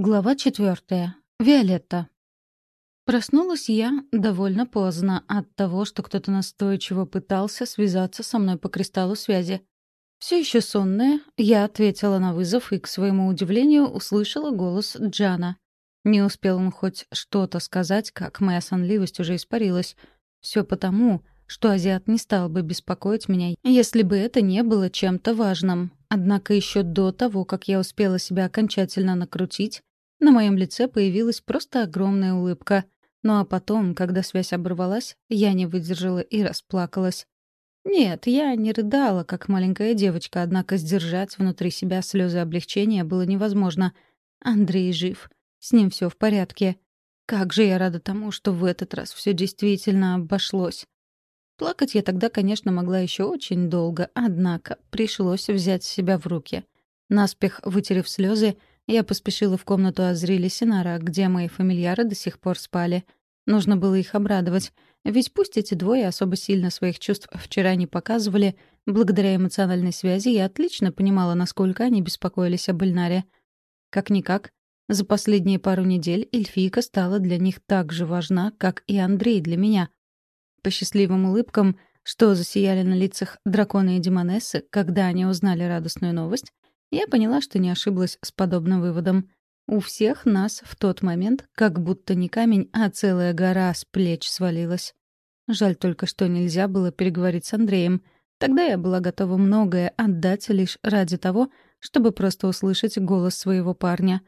Глава четвертая. Виолетта. Проснулась я довольно поздно от того, что кто-то настойчиво пытался связаться со мной по кристаллу связи. Все еще сонная, я ответила на вызов и, к своему удивлению, услышала голос Джана. Не успел он хоть что-то сказать, как моя сонливость уже испарилась. Все потому, что азиат не стал бы беспокоить меня, если бы это не было чем-то важным. Однако еще до того, как я успела себя окончательно накрутить, на моем лице появилась просто огромная улыбка. Ну а потом, когда связь оборвалась, я не выдержала и расплакалась. Нет, я не рыдала, как маленькая девочка, однако сдержать внутри себя слезы облегчения было невозможно. Андрей жив. С ним все в порядке. Как же я рада тому, что в этот раз все действительно обошлось. Плакать я тогда, конечно, могла еще очень долго, однако пришлось взять себя в руки. Наспех вытерев слезы, я поспешила в комнату Азрили Синара, где мои фамильяры до сих пор спали. Нужно было их обрадовать, ведь пусть эти двое особо сильно своих чувств вчера не показывали, благодаря эмоциональной связи я отлично понимала, насколько они беспокоились об Эльнаре. Как-никак, за последние пару недель эльфийка стала для них так же важна, как и Андрей для меня. По счастливым улыбкам, что засияли на лицах дракона и демонессы, когда они узнали радостную новость, я поняла, что не ошиблась с подобным выводом. У всех нас в тот момент как будто не камень, а целая гора с плеч свалилась. Жаль только, что нельзя было переговорить с Андреем. Тогда я была готова многое отдать лишь ради того, чтобы просто услышать голос своего парня.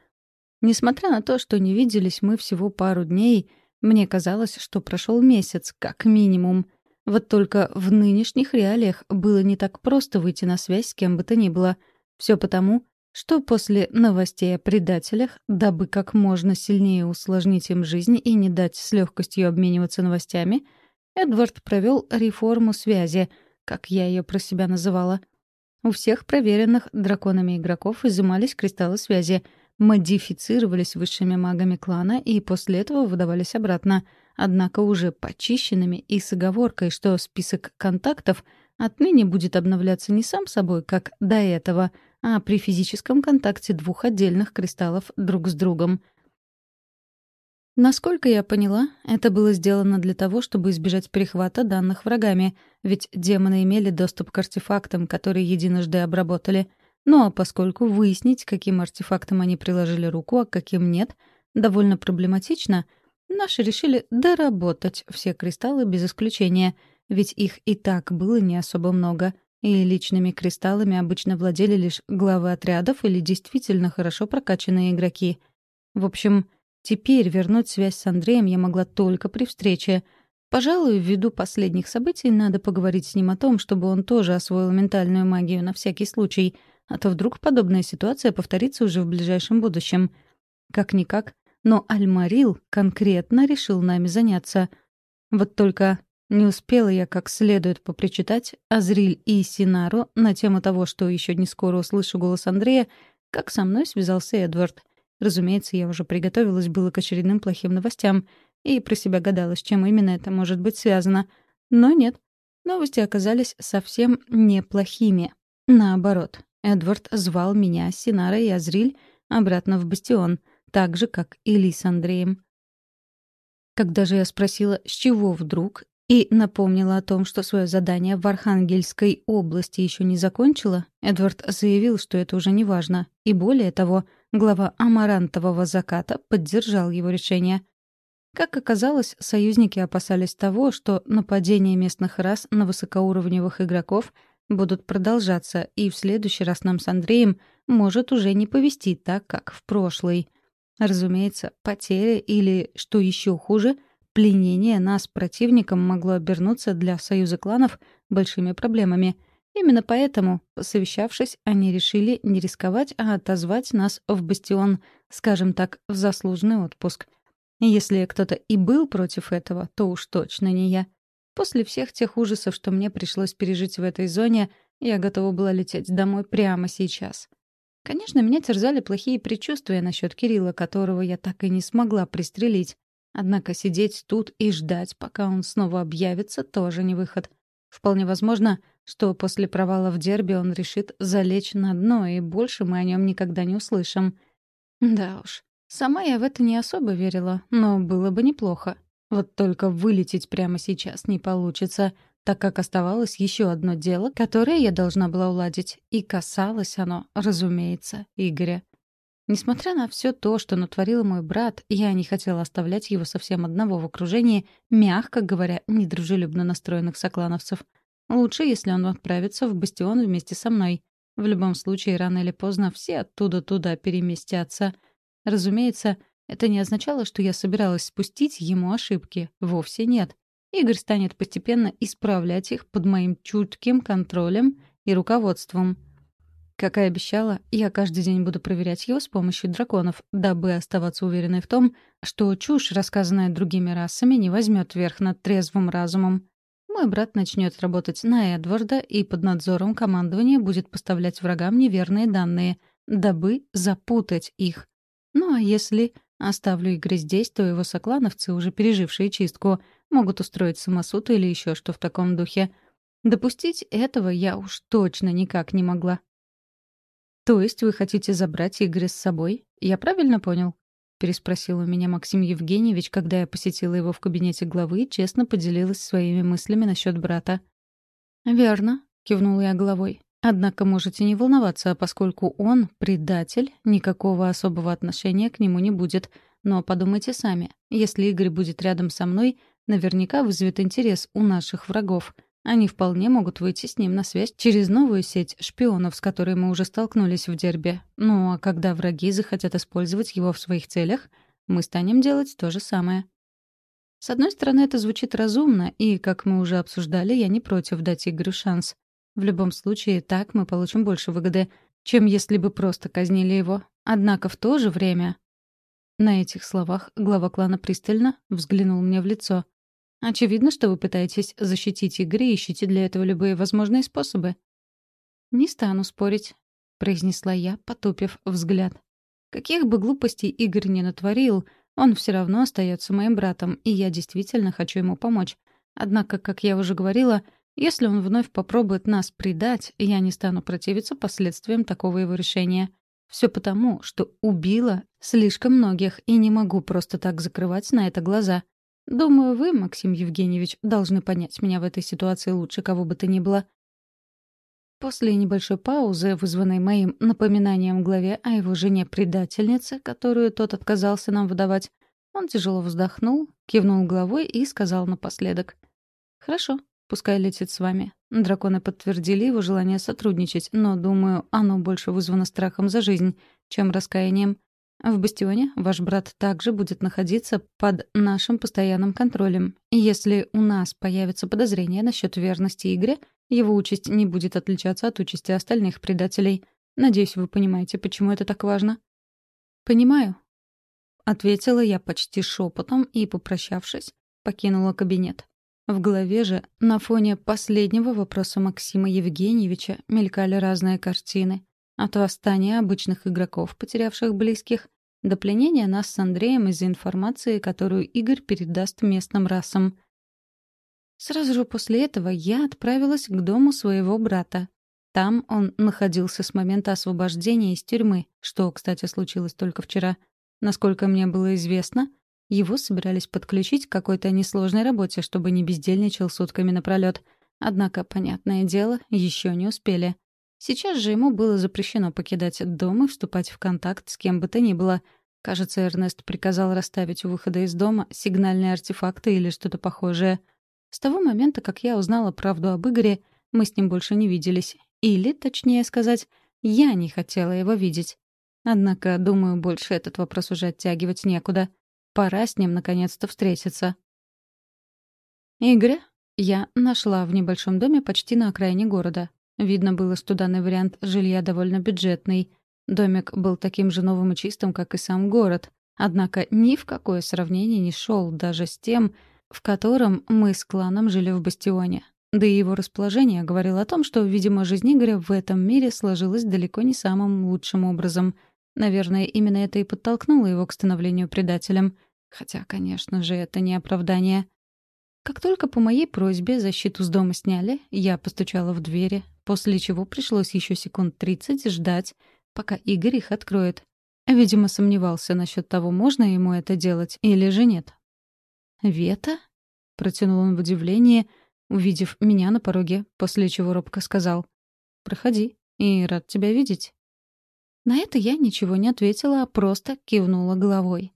Несмотря на то, что не виделись мы всего пару дней, мне казалось, что прошел месяц, как минимум. Вот только в нынешних реалиях было не так просто выйти на связь с кем бы то ни было — все потому, что после новостей о предателях, дабы как можно сильнее усложнить им жизнь и не дать с легкостью обмениваться новостями, Эдвард провел реформу связи, как я ее про себя называла. У всех проверенных драконами игроков изымались кристаллы связи, модифицировались высшими магами клана и после этого выдавались обратно, однако уже почищенными и с оговоркой, что список контактов отныне будет обновляться не сам собой, как до этого — а при физическом контакте двух отдельных кристаллов друг с другом. Насколько я поняла, это было сделано для того, чтобы избежать перехвата данных врагами, ведь демоны имели доступ к артефактам, которые единожды обработали. Ну а поскольку выяснить, каким артефактом они приложили руку, а каким нет, довольно проблематично, наши решили доработать все кристаллы без исключения, ведь их и так было не особо много — и личными кристаллами обычно владели лишь главы отрядов или действительно хорошо прокачанные игроки. В общем, теперь вернуть связь с Андреем я могла только при встрече. Пожалуй, ввиду последних событий надо поговорить с ним о том, чтобы он тоже освоил ментальную магию на всякий случай, а то вдруг подобная ситуация повторится уже в ближайшем будущем. Как-никак, но Альмарил конкретно решил нами заняться. Вот только не успела я как следует попричитать Азриль и Синару на тему того, что еще не скоро услышу голос Андрея, как со мной связался Эдвард. Разумеется, я уже приготовилась было к очередным плохим новостям и про себя гадала, с чем именно это может быть связано. Но нет, новости оказались совсем неплохими. Наоборот, Эдвард звал меня, Синара и Азриль обратно в бастион, так же, как и Ли с Андреем. Когда же я спросила, с чего вдруг, и напомнила о том, что свое задание в Архангельской области еще не закончила, Эдвард заявил, что это уже не важно, и более того, глава Амарантового заката поддержал его решение. Как оказалось, союзники опасались того, что нападения местных рас на высокоуровневых игроков будут продолжаться, и в следующий раз нам с Андреем может уже не повести так, как в прошлый. Разумеется, потеря или, что еще хуже — Пленение нас противником могло обернуться для союза кланов большими проблемами. Именно поэтому, посовещавшись, они решили не рисковать, а отозвать нас в бастион, скажем так, в заслуженный отпуск. Если кто-то и был против этого, то уж точно не я. После всех тех ужасов, что мне пришлось пережить в этой зоне, я готова была лететь домой прямо сейчас. Конечно, меня терзали плохие предчувствия насчет Кирилла, которого я так и не смогла пристрелить. Однако сидеть тут и ждать, пока он снова объявится, тоже не выход. Вполне возможно, что после провала в дерби он решит залечь на дно, и больше мы о нем никогда не услышим. Да уж, Сама я в это не особо верила, но было бы неплохо. Вот только вылететь прямо сейчас не получится, так как оставалось еще одно дело, которое я должна была уладить, и касалось оно, разумеется, Игоря. Несмотря на все то, что натворил мой брат, я не хотела оставлять его совсем одного в окружении, мягко говоря, недружелюбно настроенных соклановцев. Лучше, если он отправится в бастион вместе со мной. В любом случае, рано или поздно все оттуда туда переместятся. Разумеется, это не означало, что я собиралась спустить ему ошибки. Вовсе нет. Игорь станет постепенно исправлять их под моим чутким контролем и руководством. Как и обещала, я каждый день буду проверять его с помощью драконов, дабы оставаться уверенной в том, что чушь, рассказанная другими расами, не возьмет верх над трезвым разумом. Мой брат начнет работать на Эдварда и под надзором командования будет поставлять врагам неверные данные, дабы запутать их. Ну а если оставлю Игоря здесь, то его соклановцы, уже пережившие чистку, могут устроить самосуд или еще что в таком духе. Допустить этого я уж точно никак не могла. «То есть вы хотите забрать Игоря с собой? Я правильно понял?» — переспросил у меня Максим Евгеньевич, когда я посетила его в кабинете главы и честно поделилась своими мыслями насчет брата. «Верно», — кивнула я головой. «Однако можете не волноваться, поскольку он — предатель, никакого особого отношения к нему не будет. Но подумайте сами, если Игорь будет рядом со мной, наверняка вызовет интерес у наших врагов — они вполне могут выйти с ним на связь через новую сеть шпионов, с которой мы уже столкнулись в дербе. Ну а когда враги захотят использовать его в своих целях, мы станем делать то же самое. С одной стороны, это звучит разумно, и, как мы уже обсуждали, я не против дать Игорю шанс. В любом случае, так мы получим больше выгоды, чем если бы просто казнили его. Однако в то же время... На этих словах глава клана пристально взглянул мне в лицо — Очевидно, что вы пытаетесь защитить Игоря и ищете для этого любые возможные способы. «Не стану спорить», — произнесла я, потупив взгляд. «Каких бы глупостей Игорь не натворил, он все равно остается моим братом, и я действительно хочу ему помочь. Однако, как я уже говорила, если он вновь попробует нас предать, я не стану противиться последствиям такого его решения. Все потому, что убила слишком многих и не могу просто так закрывать на это глаза. Думаю, вы, Максим Евгеньевич, должны понять меня в этой ситуации лучше кого бы то ни было. После небольшой паузы, вызванной моим напоминанием главе о его жене-предательнице, которую тот отказался нам выдавать, он тяжело вздохнул, кивнул головой и сказал напоследок. «Хорошо, пускай летит с вами». Драконы подтвердили его желание сотрудничать, но, думаю, оно больше вызвано страхом за жизнь, чем раскаянием. В бастионе ваш брат также будет находиться под нашим постоянным контролем. Если у нас появятся подозрения насчет верности Игоря, его участь не будет отличаться от участи остальных предателей. Надеюсь, вы понимаете, почему это так важно. Понимаю, ответила я почти шепотом и, попрощавшись, покинула кабинет. В голове же, на фоне последнего вопроса Максима Евгеньевича, мелькали разные картины. От восстания обычных игроков, потерявших близких, до пленения нас с Андреем из-за информации, которую Игорь передаст местным расам. Сразу же после этого я отправилась к дому своего брата. Там он находился с момента освобождения из тюрьмы, что, кстати, случилось только вчера. Насколько мне было известно, его собирались подключить к какой-то несложной работе, чтобы не бездельничал сутками напролёт. Однако, понятное дело, еще не успели. Сейчас же ему было запрещено покидать дом и вступать в контакт с кем бы то ни было. Кажется, Эрнест приказал расставить у выхода из дома сигнальные артефакты или что-то похожее. С того момента, как я узнала правду об Игоре, мы с ним больше не виделись. Или, точнее сказать, я не хотела его видеть. Однако, думаю, больше этот вопрос уже оттягивать некуда. Пора с ним наконец-то встретиться. Игоря я нашла в небольшом доме почти на окраине города. Видно было, что данный вариант жилья довольно бюджетный. Домик был таким же новым и чистым, как и сам город. Однако ни в какое сравнение не шел даже с тем, в котором мы с кланом жили в Бастионе. Да и его расположение говорило о том, что, видимо, жизнь Игоря в этом мире сложилась далеко не самым лучшим образом. Наверное, именно это и подтолкнуло его к становлению предателем. Хотя, конечно же, это не оправдание. Как только по моей просьбе защиту с дома сняли, я постучала в двери, после чего пришлось еще секунд 30 ждать, пока Игорь их откроет. Видимо, сомневался насчет того, можно ему это делать или же нет. «Вета?» — протянул он в удивлении, увидев меня на пороге, после чего робко сказал. «Проходи, и рад тебя видеть». На это я ничего не ответила, а просто кивнула головой.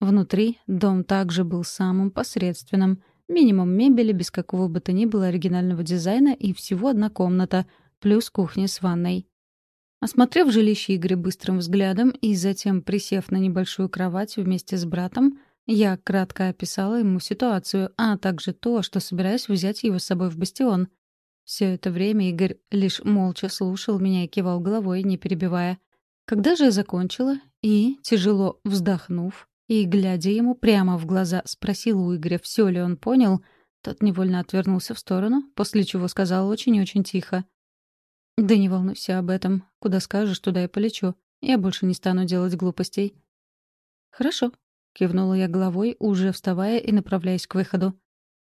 Внутри дом также был самым посредственным. Минимум мебели, без какого бы то ни было оригинального дизайна и всего одна комната, плюс кухня с ванной. Осмотрев жилище Игоря быстрым взглядом и затем присев на небольшую кровать вместе с братом, я кратко описала ему ситуацию, а также то, что собираюсь взять его с собой в бастион. Все это время Игорь лишь молча слушал меня и кивал головой, не перебивая. Когда же я закончила и, тяжело вздохнув, и, глядя ему прямо в глаза, спросила у Игоря, все ли он понял, тот невольно отвернулся в сторону, после чего сказал очень и очень тихо. «Да не волнуйся об этом. Куда скажешь, туда и полечу. Я больше не стану делать глупостей». «Хорошо», — кивнула я головой, уже вставая и направляясь к выходу.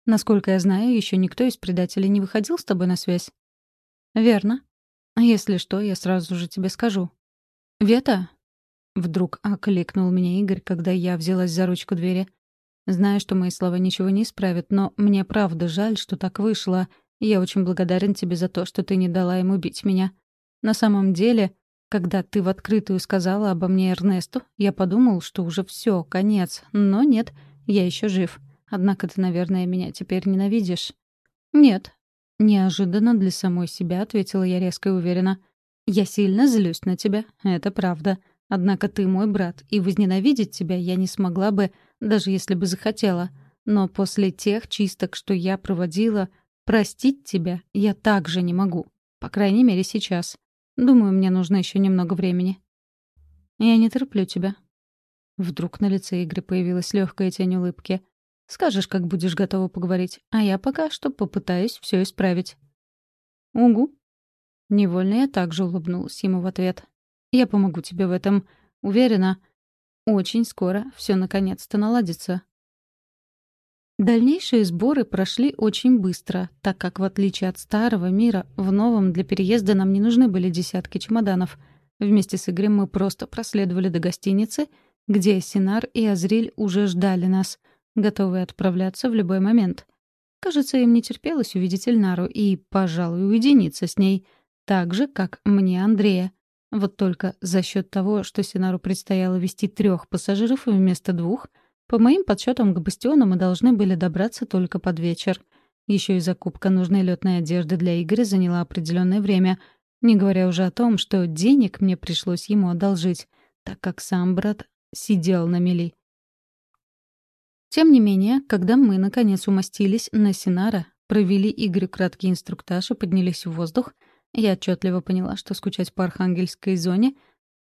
«Насколько я знаю, еще никто из предателей не выходил с тобой на связь». «Верно. Если что, я сразу же тебе скажу». «Вета?» — вдруг окликнул меня Игорь, когда я взялась за ручку двери. Знаю, что мои слова ничего не исправят, но мне правда жаль, что так вышло — я очень благодарен тебе за то, что ты не дала ему бить меня. На самом деле, когда ты в открытую сказала обо мне Эрнесту, я подумал, что уже все, конец. Но нет, я еще жив. Однако ты, наверное, меня теперь ненавидишь. Нет. Неожиданно для самой себя ответила я резко и уверенно. Я сильно злюсь на тебя, это правда. Однако ты мой брат, и возненавидеть тебя я не смогла бы, даже если бы захотела. Но после тех чисток, что я проводила, Простить тебя я также не могу. По крайней мере, сейчас. Думаю, мне нужно еще немного времени. Я не терплю тебя. Вдруг на лице Игоря появилась легкая тень улыбки. Скажешь, как будешь готова поговорить, а я пока что попытаюсь все исправить. Угу. Невольно я также улыбнулась ему в ответ. Я помогу тебе в этом. Уверена, очень скоро все наконец-то наладится. Дальнейшие сборы прошли очень быстро, так как, в отличие от старого мира, в новом для переезда нам не нужны были десятки чемоданов. Вместе с Игорем мы просто проследовали до гостиницы, где Синар и Азриль уже ждали нас, готовые отправляться в любой момент. Кажется, им не терпелось увидеть Эльнару и, пожалуй, уединиться с ней, так же, как мне Андрея. Вот только за счет того, что Синару предстояло вести трех пассажиров вместо двух — по моим подсчетам, к бастиону мы должны были добраться только под вечер. Еще и закупка нужной летной одежды для Игоря заняла определенное время, не говоря уже о том, что денег мне пришлось ему одолжить, так как сам брат сидел на мели. Тем не менее, когда мы, наконец, умостились на Синара, провели Игорю краткий инструктаж и поднялись в воздух, я отчетливо поняла, что скучать по Архангельской зоне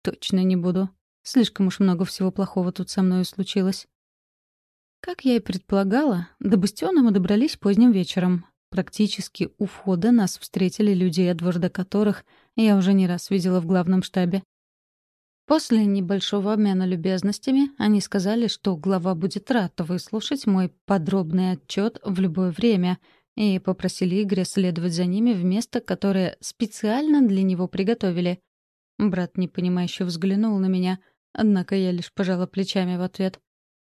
точно не буду. Слишком уж много всего плохого тут со мной случилось. Как я и предполагала, до бастиона мы добрались поздним вечером. Практически у входа нас встретили люди, Эдварда которых я уже не раз видела в главном штабе. После небольшого обмена любезностями они сказали, что глава будет рад выслушать мой подробный отчет в любое время и попросили Игоря следовать за ними в место, которое специально для него приготовили. Брат непонимающе взглянул на меня, однако я лишь пожала плечами в ответ.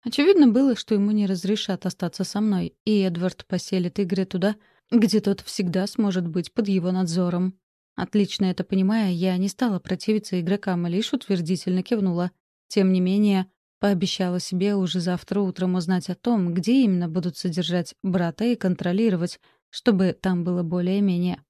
Очевидно было, что ему не разрешат остаться со мной, и Эдвард поселит Игоря туда, где тот всегда сможет быть под его надзором. Отлично это понимая, я не стала противиться игрокам, а лишь утвердительно кивнула. Тем не менее, пообещала себе уже завтра утром узнать о том, где именно будут содержать брата и контролировать, чтобы там было более-менее.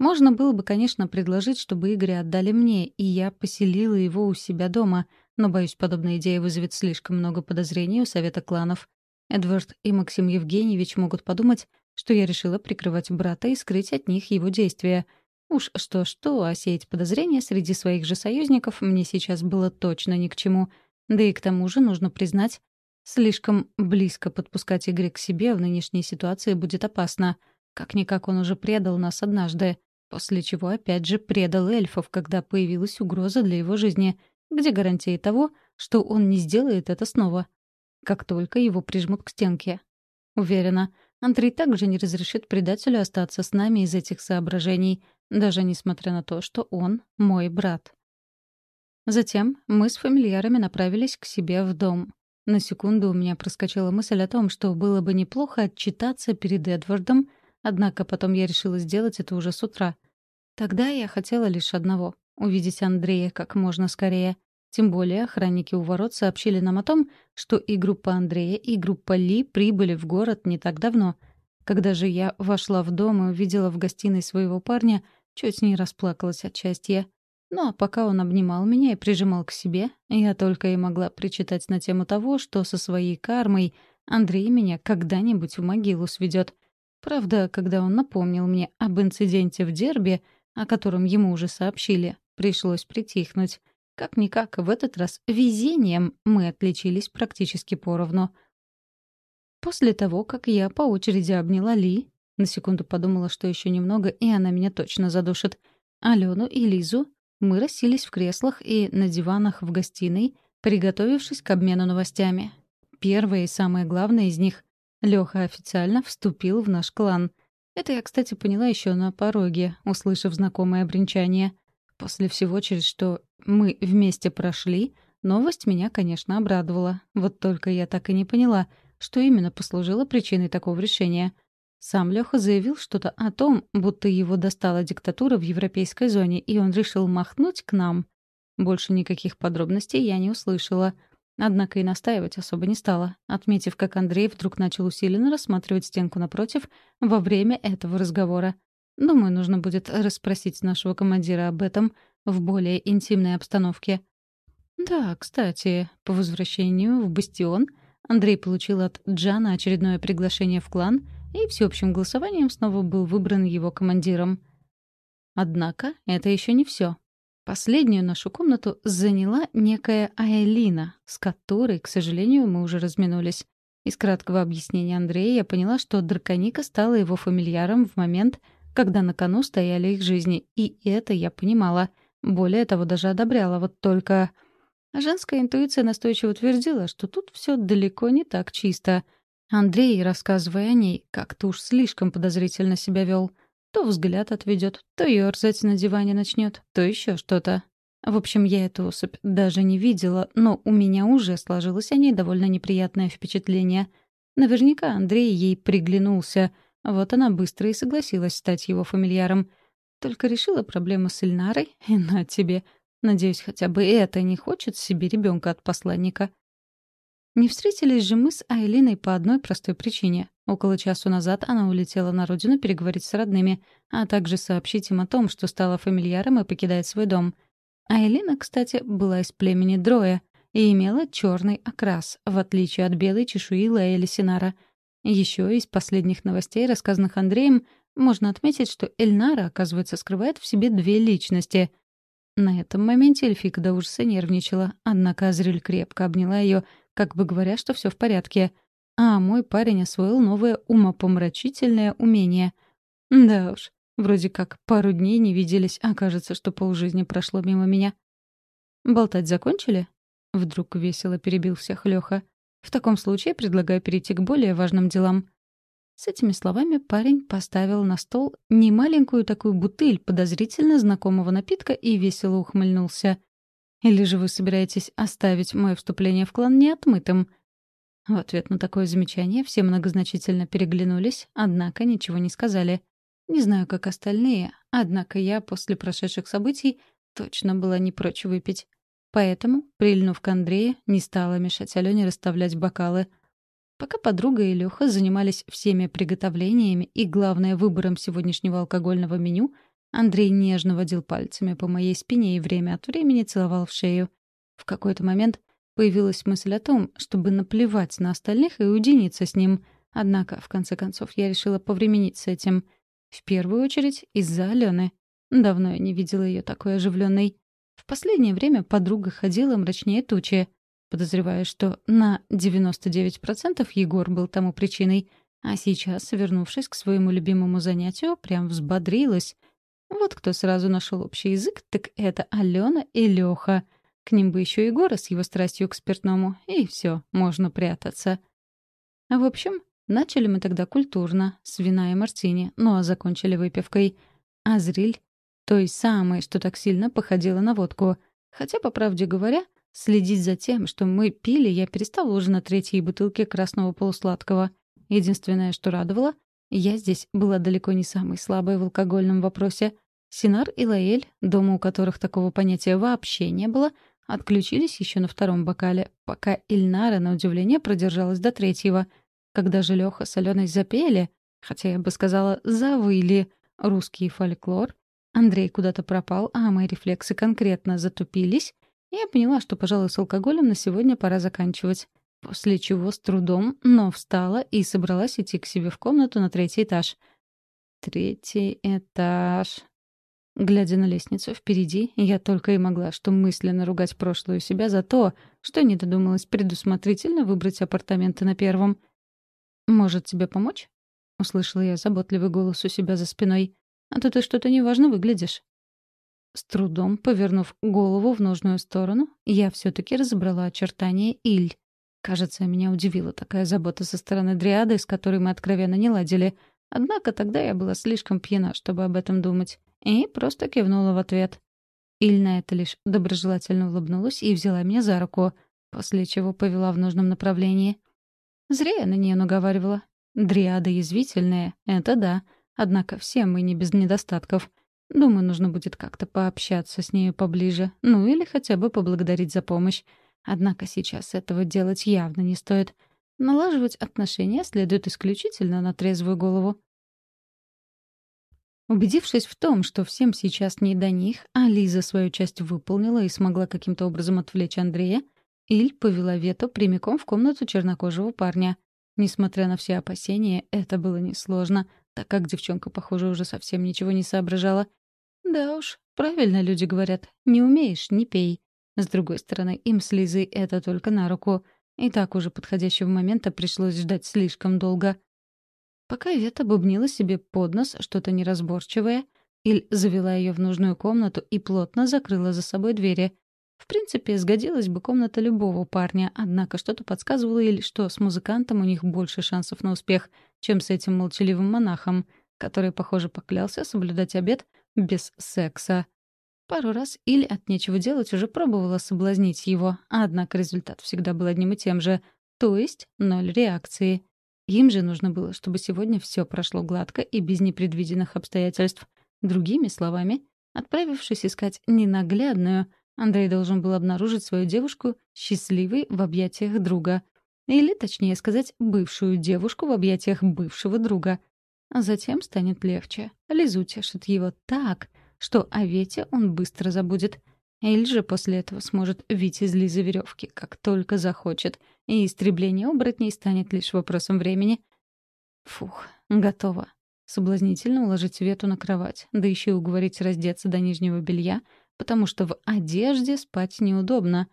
Можно было бы, конечно, предложить, чтобы Игоря отдали мне, и я поселила его у себя дома — но, боюсь, подобная идея вызовет слишком много подозрений у Совета кланов. Эдвард и Максим Евгеньевич могут подумать, что я решила прикрывать брата и скрыть от них его действия. Уж что-что, а сеять подозрения среди своих же союзников мне сейчас было точно ни к чему. Да и к тому же, нужно признать, слишком близко подпускать Игоря к себе в нынешней ситуации будет опасно. Как-никак он уже предал нас однажды, после чего опять же предал эльфов, когда появилась угроза для его жизни — где гарантия того, что он не сделает это снова, как только его прижмут к стенке? Уверена, Андрей также не разрешит предателю остаться с нами из этих соображений, даже несмотря на то, что он мой брат. Затем мы с фамильярами направились к себе в дом. На секунду у меня проскочила мысль о том, что было бы неплохо отчитаться перед Эдвардом, однако потом я решила сделать это уже с утра. Тогда я хотела лишь одного — увидеть Андрея как можно скорее. Тем более охранники у ворот сообщили нам о том, что и группа Андрея, и группа Ли прибыли в город не так давно. Когда же я вошла в дом и увидела в гостиной своего парня, чуть не расплакалась от счастья. Ну а пока он обнимал меня и прижимал к себе, я только и могла причитать на тему того, что со своей кармой Андрей меня когда-нибудь в могилу сведет. Правда, когда он напомнил мне об инциденте в Дерби, о котором ему уже сообщили, пришлось притихнуть. Как-никак, в этот раз везением мы отличились практически поровну. После того, как я по очереди обняла Ли, на секунду подумала, что еще немного, и она меня точно задушит, Алену и Лизу, мы расселись в креслах и на диванах в гостиной, приготовившись к обмену новостями. Первое и самое главное из них — Лёха официально вступил в наш клан. Это я, кстати, поняла еще на пороге, услышав знакомое бренчание. После всего, через что мы вместе прошли, новость меня, конечно, обрадовала. Вот только я так и не поняла, что именно послужило причиной такого решения. Сам Лёха заявил что-то о том, будто его достала диктатура в европейской зоне, и он решил махнуть к нам. Больше никаких подробностей я не услышала. Однако и настаивать особо не стала, отметив, как Андрей вдруг начал усиленно рассматривать стенку напротив во время этого разговора. Думаю, нужно будет расспросить нашего командира об этом в более интимной обстановке. Да, кстати, по возвращению в «Бастион» Андрей получил от Джана очередное приглашение в клан и всеобщим голосованием снова был выбран его командиром. Однако это еще не все. Последнюю нашу комнату заняла некая Айлина, с которой, к сожалению, мы уже разминулись. Из краткого объяснения Андрея я поняла, что Драконика стала его фамильяром в момент, когда на кону стояли их жизни, и это я понимала. Более того, даже одобряла, вот только... Женская интуиция настойчиво твердила, что тут все далеко не так чисто. Андрей, рассказывая о ней, как-то уж слишком подозрительно себя вел. То взгляд отведет, то ерзать на диване начнет, то еще что-то. В общем, я эту особь даже не видела, но у меня уже сложилось о ней довольно неприятное впечатление. Наверняка Андрей ей приглянулся. Вот она быстро и согласилась стать его фамильяром. Только решила проблему с Ильнарой, и на тебе — Надеюсь, хотя бы это не хочет себе ребенка от посланника. Не встретились же мы с Айлиной по одной простой причине. Около часу назад она улетела на родину переговорить с родными, а также сообщить им о том, что стала фамильяром и покидает свой дом. Айлина, кстати, была из племени Дроя и имела черный окрас, в отличие от белой чешуи Лаэли Синара. Еще из последних новостей, рассказанных Андреем, можно отметить, что Эльнара, оказывается, скрывает в себе две личности — на этом моменте эльфика до ужаса нервничала, однако Азриль крепко обняла ее, как бы говоря, что все в порядке. А мой парень освоил новое умопомрачительное умение. Да уж, вроде как пару дней не виделись, а кажется, что полжизни прошло мимо меня. «Болтать закончили?» Вдруг весело перебил всех Лёха. «В таком случае предлагаю перейти к более важным делам. С этими словами парень поставил на стол немаленькую такую бутыль подозрительно знакомого напитка и весело ухмыльнулся. «Или же вы собираетесь оставить мое вступление в клан неотмытым?» В ответ на такое замечание все многозначительно переглянулись, однако ничего не сказали. Не знаю, как остальные, однако я после прошедших событий точно была не прочь выпить. Поэтому, прильнув к Андрею, не стала мешать Алене расставлять бокалы — Пока подруга и Лёха занимались всеми приготовлениями и, главное, выбором сегодняшнего алкогольного меню, Андрей нежно водил пальцами по моей спине и время от времени целовал в шею. В какой-то момент появилась мысль о том, чтобы наплевать на остальных и уединиться с ним. Однако, в конце концов, я решила повременить с этим. В первую очередь из-за Алены. Давно я не видела ее такой оживленной. В последнее время подруга ходила мрачнее тучи — Подозреваю, что на 99% Егор был тому причиной, а сейчас, вернувшись к своему любимому занятию, прям взбодрилась. Вот кто сразу нашел общий язык, так это Алена и Леха. К ним бы еще Егора с его страстью к спиртному, и все, можно прятаться. В общем, начали мы тогда культурно, с вина и мартини, ну а закончили выпивкой. Азриль, той самой, что так сильно походила на водку — Хотя, по правде говоря, следить за тем, что мы пили, я перестала уже на третьей бутылке красного полусладкого. Единственное, что радовало, я здесь была далеко не самой слабой в алкогольном вопросе. Синар и Лаэль, дома у которых такого понятия вообще не было, отключились еще на втором бокале, пока Ильнара, на удивление, продержалась до третьего. Когда же Лёха с Аленой запели, хотя я бы сказала, завыли русский фольклор, Андрей куда-то пропал, а мои рефлексы конкретно затупились, и я поняла, что, пожалуй, с алкоголем на сегодня пора заканчивать. После чего с трудом, но встала и собралась идти к себе в комнату на третий этаж. Третий этаж. Глядя на лестницу впереди, я только и могла что мысленно ругать прошлую себя за то, что не додумалась предусмотрительно выбрать апартаменты на первом. «Может, тебе помочь?» — услышала я заботливый голос у себя за спиной. «А то ты что-то неважно выглядишь». С трудом повернув голову в нужную сторону, я все таки разобрала очертания Иль. Кажется, меня удивила такая забота со стороны Дриады, с которой мы откровенно не ладили. Однако тогда я была слишком пьяна, чтобы об этом думать. И просто кивнула в ответ. Иль на это лишь доброжелательно улыбнулась и взяла меня за руку, после чего повела в нужном направлении. Зря я на нее наговаривала. Дриада язвительная, это да. Однако все мы не без недостатков. Думаю, нужно будет как-то пообщаться с нею поближе. Ну или хотя бы поблагодарить за помощь. Однако сейчас этого делать явно не стоит. Налаживать отношения следует исключительно на трезвую голову. Убедившись в том, что всем сейчас не до них, а Лиза свою часть выполнила и смогла каким-то образом отвлечь Андрея, Иль повела Вету прямиком в комнату чернокожего парня. Несмотря на все опасения, это было несложно, так как девчонка, похоже, уже совсем ничего не соображала. Да уж, правильно люди говорят, не умеешь — не пей. С другой стороны, им с Лизой это только на руку. И так уже подходящего момента пришлось ждать слишком долго. Пока Вета бубнила себе под нос что-то неразборчивое, Иль завела ее в нужную комнату и плотно закрыла за собой двери. В принципе, сгодилась бы комната любого парня, однако что-то подсказывало Иль, что с музыкантом у них больше шансов на успех, чем с этим молчаливым монахом, который, похоже, поклялся соблюдать обед без секса. Пару раз Иль от нечего делать уже пробовала соблазнить его, однако результат всегда был одним и тем же, то есть ноль реакции. Им же нужно было, чтобы сегодня все прошло гладко и без непредвиденных обстоятельств. Другими словами, отправившись искать ненаглядную, Андрей должен был обнаружить свою девушку счастливой в объятиях друга. Или, точнее сказать, бывшую девушку в объятиях бывшего друга. А затем станет легче. Лизу тешит его так, что о Вете он быстро забудет. Эль же после этого сможет вить из Лизы веревки, как только захочет, и истребление оборотней станет лишь вопросом времени. Фух, готово. Соблазнительно уложить Вету на кровать, да еще и уговорить раздеться до нижнего белья, потому что в одежде спать неудобно.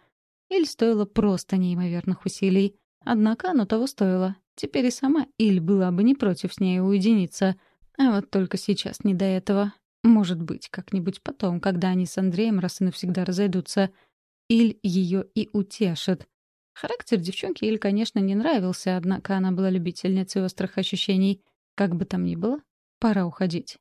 Иль стоило просто неимоверных усилий. Однако оно того стоило. Теперь и сама Иль была бы не против с ней уединиться. А вот только сейчас не до этого. Может быть, как-нибудь потом, когда они с Андреем раз и навсегда разойдутся. Иль ее и утешит. Характер девчонки Иль, конечно, не нравился, однако она была любительницей острых ощущений. Как бы там ни было, пора уходить.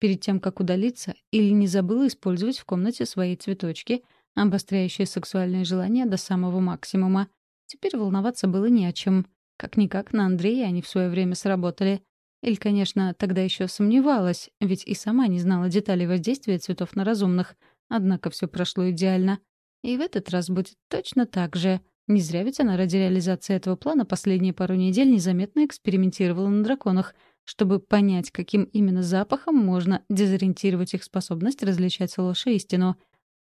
Перед тем, как удалиться, Иль не забыла использовать в комнате свои цветочки, обостряющие сексуальные желания до самого максимума. Теперь волноваться было не о чем. Как-никак на Андрея они в свое время сработали. Эль, конечно, тогда еще сомневалась, ведь и сама не знала деталей воздействия цветов на разумных. Однако все прошло идеально. И в этот раз будет точно так же. Не зря ведь она ради реализации этого плана последние пару недель незаметно экспериментировала на драконах, чтобы понять, каким именно запахом можно дезориентировать их способность различать ложь и истину.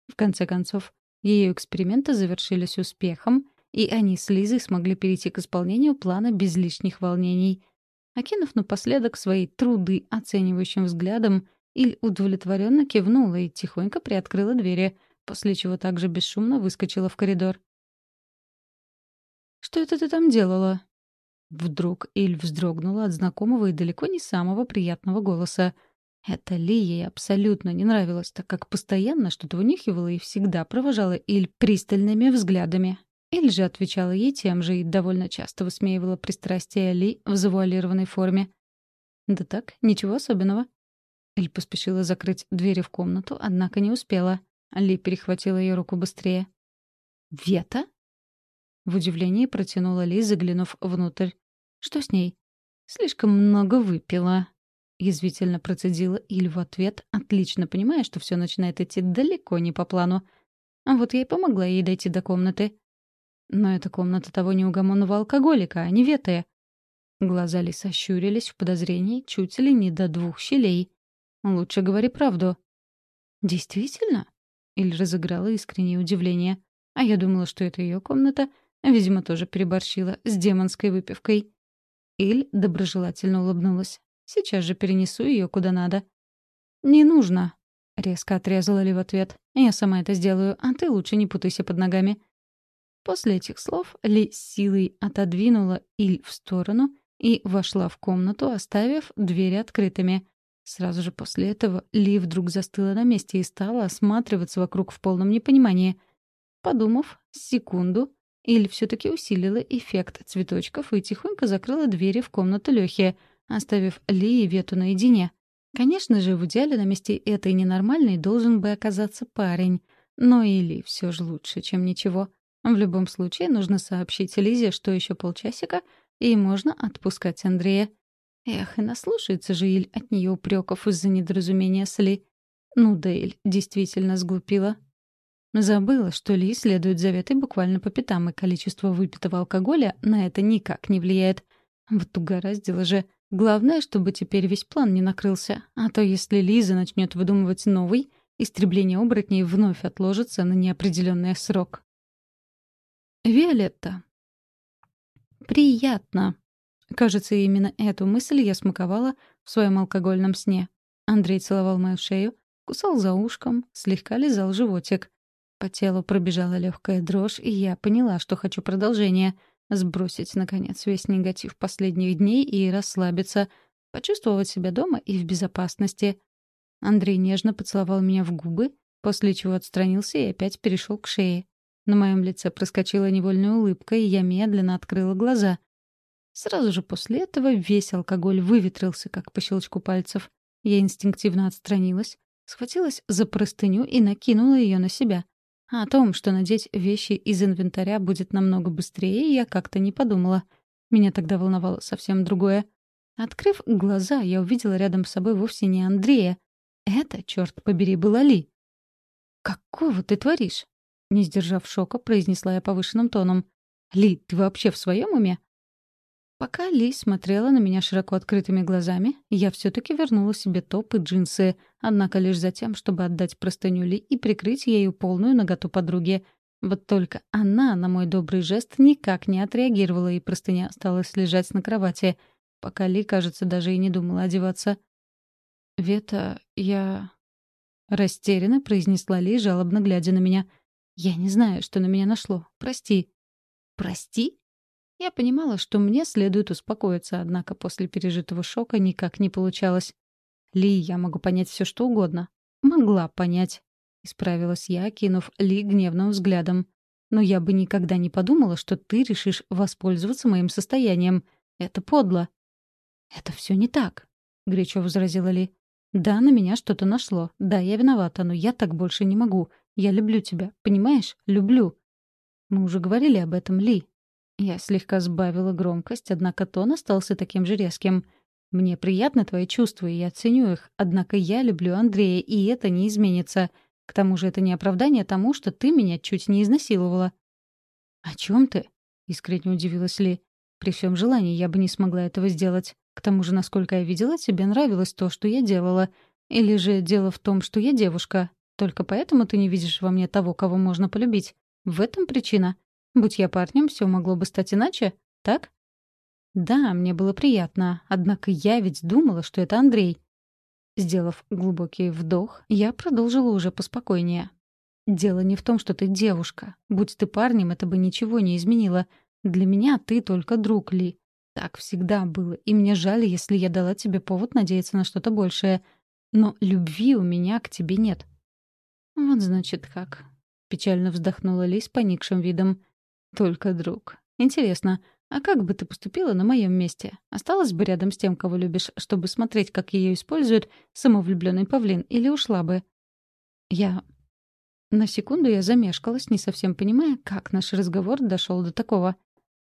В конце концов, ее эксперименты завершились успехом, и они с Лизой смогли перейти к исполнению плана без лишних волнений — Окинув напоследок свои труды оценивающим взглядом, Иль удовлетворенно кивнула и тихонько приоткрыла двери, после чего также бесшумно выскочила в коридор. «Что это ты там делала?» Вдруг Иль вздрогнула от знакомого и далеко не самого приятного голоса. Это Ли ей абсолютно не нравилось, так как постоянно что-то вынюхивала и всегда провожала Иль пристальными взглядами. Эль же отвечала ей тем же и довольно часто высмеивала пристрастие Ли в завуалированной форме. «Да так, ничего особенного». Эль поспешила закрыть двери в комнату, однако не успела. Ли перехватила ее руку быстрее. «Вета?» В удивлении протянула Ли, заглянув внутрь. «Что с ней?» «Слишком много выпила», — язвительно процедила Иль в ответ, отлично понимая, что все начинает идти далеко не по плану. А вот я и помогла ей дойти до комнаты. Но это комната того неугомонного алкоголика, а не ветая. Глаза Ли сощурились в подозрении чуть ли не до двух щелей. «Лучше говори правду». «Действительно?» Иль разыграла искреннее удивление. А я думала, что это ее комната. Видимо, тоже переборщила с демонской выпивкой. Иль доброжелательно улыбнулась. «Сейчас же перенесу ее куда надо». «Не нужно», — резко отрезала Ли в ответ. «Я сама это сделаю, а ты лучше не путайся под ногами». После этих слов Ли силой отодвинула Иль в сторону и вошла в комнату, оставив двери открытыми. Сразу же после этого Ли вдруг застыла на месте и стала осматриваться вокруг в полном непонимании. Подумав секунду, Иль все-таки усилила эффект цветочков и тихонько закрыла двери в комнату Лехи, оставив Ли и Вету наедине. Конечно же, в идеале на месте этой ненормальной должен бы оказаться парень. Но Или все же лучше, чем ничего. В любом случае, нужно сообщить Лизе, что еще полчасика, и можно отпускать Андрея. Эх, и наслушается же Иль от нее упреков из-за недоразумения с Ли. Ну да Иль действительно сглупила. Забыла, что Ли следует заветы буквально по пятам, и количество выпитого алкоголя на это никак не влияет. Вот угораздило же. Главное, чтобы теперь весь план не накрылся. А то если Лиза начнет выдумывать новый, истребление оборотней вновь отложится на неопределенный срок. Виолетта. Приятно. Кажется, именно эту мысль я смаковала в своем алкогольном сне. Андрей целовал мою шею, кусал за ушком, слегка лизал животик. По телу пробежала легкая дрожь, и я поняла, что хочу продолжения. Сбросить, наконец, весь негатив последних дней и расслабиться, почувствовать себя дома и в безопасности. Андрей нежно поцеловал меня в губы, после чего отстранился и опять перешел к шее. На моем лице проскочила невольная улыбка, и я медленно открыла глаза. Сразу же после этого весь алкоголь выветрился, как по щелчку пальцев. Я инстинктивно отстранилась, схватилась за простыню и накинула ее на себя — а о том, что надеть вещи из инвентаря будет намного быстрее, я как-то не подумала. Меня тогда волновало совсем другое. Открыв глаза, я увидела рядом с собой вовсе не Андрея. Это, черт побери, была Ли. «Какого ты творишь?» Не сдержав шока, произнесла я повышенным тоном. «Ли, ты вообще в своем уме?» Пока Ли смотрела на меня широко открытыми глазами, я все-таки вернула себе топ и джинсы, однако лишь за тем, чтобы отдать простыню Ли и прикрыть ею полную наготу подруги. Вот только она на мой добрый жест никак не отреагировала, и простыня осталась лежать на кровати, пока Ли, кажется, даже и не думала одеваться. «Вета, я...» Растерянно произнесла Ли, жалобно глядя на меня. «Я не знаю, что на меня нашло. Прости». «Прости?» Я понимала, что мне следует успокоиться, однако после пережитого шока никак не получалось. «Ли, я могу понять все, что угодно». «Могла понять», — исправилась я, кинув Ли гневным взглядом. «Но я бы никогда не подумала, что ты решишь воспользоваться моим состоянием. Это подло». «Это все не так», — горячо возразила Ли. «Да, на меня что-то нашло. Да, я виновата, но я так больше не могу. Я люблю тебя, понимаешь? Люблю». «Мы уже говорили об этом, Ли. Я слегка сбавила громкость, однако тон остался таким же резким. «Мне приятны твои чувства, и я ценю их. Однако я люблю Андрея, и это не изменится. К тому же это не оправдание тому, что ты меня чуть не изнасиловала». «О чем ты?» — искренне удивилась Ли. «При всем желании я бы не смогла этого сделать. К тому же, насколько я видела, тебе нравилось то, что я делала. Или же дело в том, что я девушка. Только поэтому ты не видишь во мне того, кого можно полюбить. В этом причина. Будь я парнем, все могло бы стать иначе, так? Да, мне было приятно, однако я ведь думала, что это Андрей. Сделав глубокий вдох, я продолжила уже поспокойнее. «Дело не в том, что ты девушка. Будь ты парнем, это бы ничего не изменило. Для меня ты только друг, Ли. Так всегда было, и мне жаль, если я дала тебе повод надеяться на что-то большее. Но любви у меня к тебе нет». «Вот значит как». Печально вздохнула Ли поникшим видом. Только друг. Интересно, а как бы ты поступила на моем месте? Осталась бы рядом с тем, кого любишь, чтобы смотреть, как ее использует самовлюбленный павлин, или ушла бы? Я... На секунду я замешкалась, не совсем понимая, как наш разговор дошел до такого.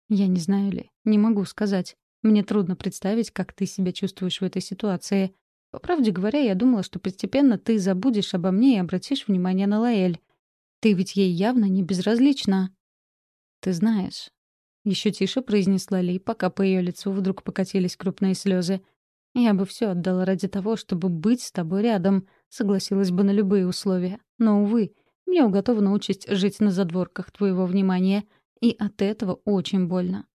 Я не знаю ли, не могу сказать. Мне трудно представить, как ты себя чувствуешь в этой ситуации. По правде говоря, я думала, что постепенно ты забудешь обо мне и обратишь внимание на Лаэль. Ты ведь ей явно не безразлична. Ты знаешь. Еще тише произнесла Ли, пока по ее лицу вдруг покатились крупные слезы. Я бы все отдала ради того, чтобы быть с тобой рядом, согласилась бы на любые условия. Но, увы, мне уготована участь жить на задворках твоего внимания, и от этого очень больно.